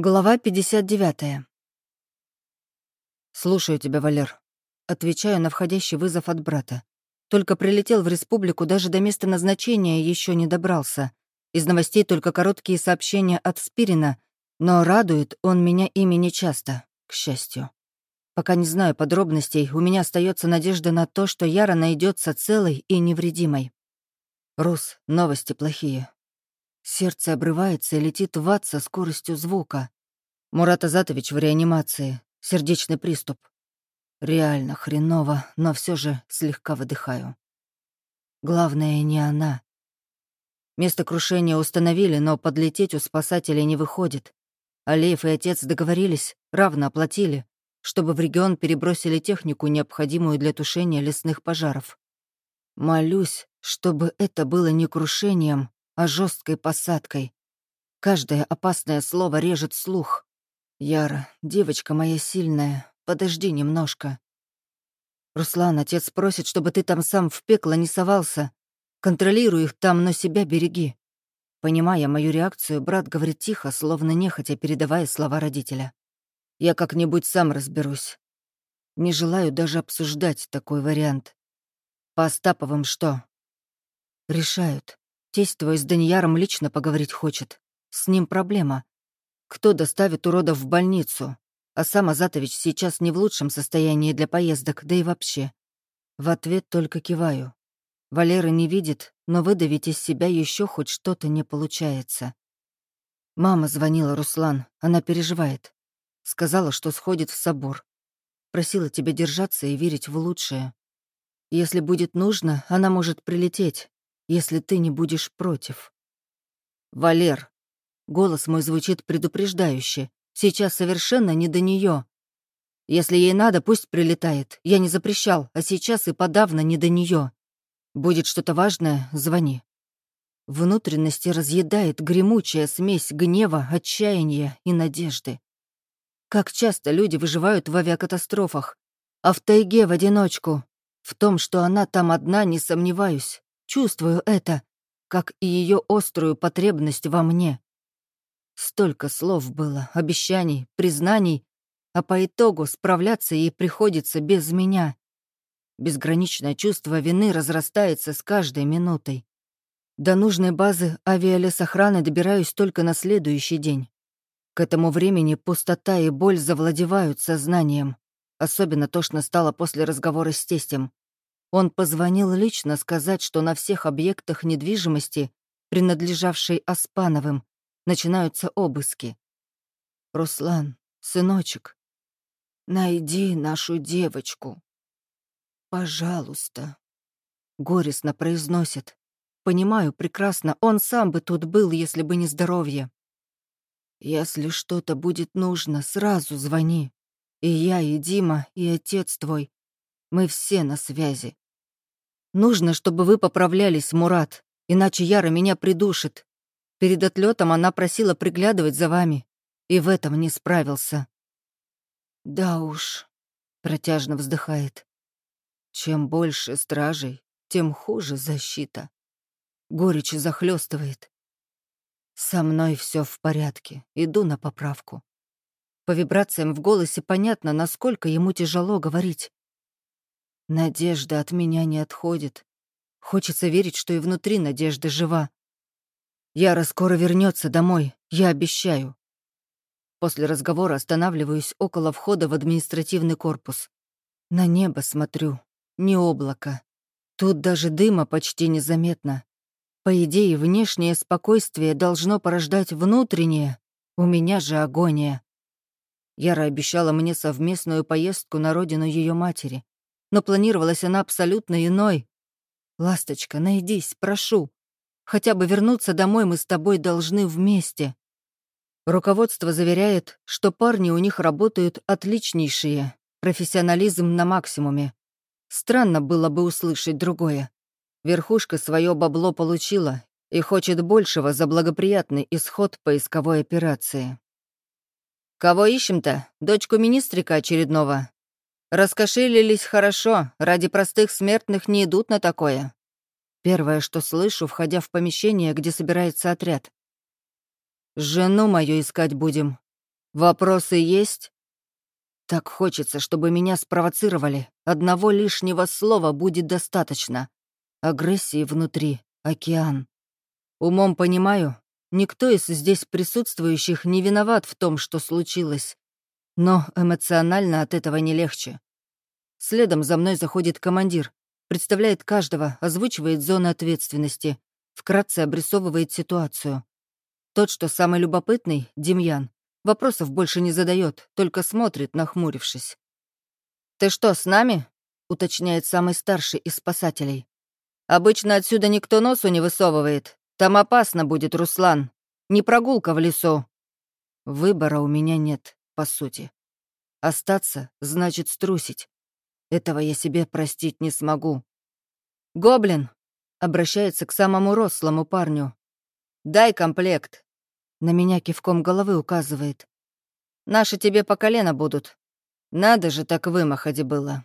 Глава 59. «Слушаю тебя, Валер». Отвечаю на входящий вызов от брата. Только прилетел в республику, даже до места назначения еще не добрался. Из новостей только короткие сообщения от Спирина, но радует он меня ими нечасто, к счастью. Пока не знаю подробностей, у меня остается надежда на то, что Яра найдется целой и невредимой. Рус, новости плохие. Сердце обрывается и летит в ад со скоростью звука. Мурат Азатович в реанимации. Сердечный приступ. Реально хреново, но все же слегка выдыхаю. Главное, не она. Место крушения установили, но подлететь у спасателей не выходит. Алеев и отец договорились, равно оплатили, чтобы в регион перебросили технику, необходимую для тушения лесных пожаров. Молюсь, чтобы это было не крушением, а жесткой посадкой. Каждое опасное слово режет слух. Яра, девочка моя сильная, подожди немножко. Руслан, отец просит, чтобы ты там сам в пекло не совался. Контролируй их там, но себя береги. Понимая мою реакцию, брат говорит тихо, словно нехотя передавая слова родителя. Я как-нибудь сам разберусь. Не желаю даже обсуждать такой вариант. По Остаповым что? Решают. Тесть твой с Данияром лично поговорить хочет. С ним проблема. Кто доставит уродов в больницу? А сам Азатович сейчас не в лучшем состоянии для поездок, да и вообще. В ответ только киваю. Валера не видит, но выдавить из себя еще хоть что-то не получается. Мама звонила, Руслан, она переживает. Сказала, что сходит в собор. Просила тебя держаться и верить в лучшее. Если будет нужно, она может прилететь, если ты не будешь против. Валер. Голос мой звучит предупреждающе. Сейчас совершенно не до нее. Если ей надо, пусть прилетает. Я не запрещал, а сейчас и подавно не до нее. Будет что-то важное, звони. Внутренности разъедает гремучая смесь гнева, отчаяния и надежды. Как часто люди выживают в авиакатастрофах, а в тайге в одиночку. В том, что она там одна, не сомневаюсь. Чувствую это, как и ее острую потребность во мне. Столько слов было, обещаний, признаний, а по итогу справляться ей приходится без меня. Безграничное чувство вины разрастается с каждой минутой. До нужной базы авиалесохраны добираюсь только на следующий день. К этому времени пустота и боль завладевают сознанием. Особенно тошно стало после разговора с тестем. Он позвонил лично сказать, что на всех объектах недвижимости, принадлежавшей Аспановым, начинаются обыски. «Руслан, сыночек, найди нашу девочку. Пожалуйста», — горестно произносит. «Понимаю прекрасно, он сам бы тут был, если бы не здоровье. Если что-то будет нужно, сразу звони. И я, и Дима, и отец твой мы все на связи. Нужно, чтобы вы поправлялись, Мурат, иначе Яра меня придушит. Перед отлетом она просила приглядывать за вами, и в этом не справился. Да уж, протяжно вздыхает. Чем больше стражей, тем хуже защита. Горечь захлестывает. Со мной все в порядке, иду на поправку. По вибрациям в голосе понятно, насколько ему тяжело говорить. Надежда от меня не отходит. Хочется верить, что и внутри надежда жива. Яра скоро вернется домой, я обещаю. После разговора останавливаюсь около входа в административный корпус. На небо смотрю, не облако. Тут даже дыма почти незаметно. По идее, внешнее спокойствие должно порождать внутреннее. У меня же агония. Яра обещала мне совместную поездку на родину ее матери но планировалась она абсолютно иной. «Ласточка, найдись, прошу. Хотя бы вернуться домой мы с тобой должны вместе». Руководство заверяет, что парни у них работают отличнейшие, профессионализм на максимуме. Странно было бы услышать другое. Верхушка свое бабло получила и хочет большего за благоприятный исход поисковой операции. «Кого ищем-то? Дочку министрика очередного?» Раскошелились хорошо, ради простых смертных не идут на такое. Первое, что слышу, входя в помещение, где собирается отряд. «Жену мою искать будем», «Вопросы есть?» Так хочется, чтобы меня спровоцировали. Одного лишнего слова будет достаточно. Агрессии внутри, океан. Умом понимаю, никто из здесь присутствующих не виноват в том, что случилось. Но эмоционально от этого не легче. Следом за мной заходит командир, представляет каждого, озвучивает зоны ответственности, вкратце обрисовывает ситуацию. Тот, что самый любопытный, Демьян, вопросов больше не задает, только смотрит, нахмурившись. «Ты что, с нами?» — уточняет самый старший из спасателей. «Обычно отсюда никто носу не высовывает. Там опасно будет, Руслан. Не прогулка в лесу». Выбора у меня нет, по сути. Остаться — значит струсить. Этого я себе простить не смогу. «Гоблин!» — обращается к самому рослому парню. «Дай комплект!» На меня кивком головы указывает. «Наши тебе по колено будут. Надо же так вымахать было!»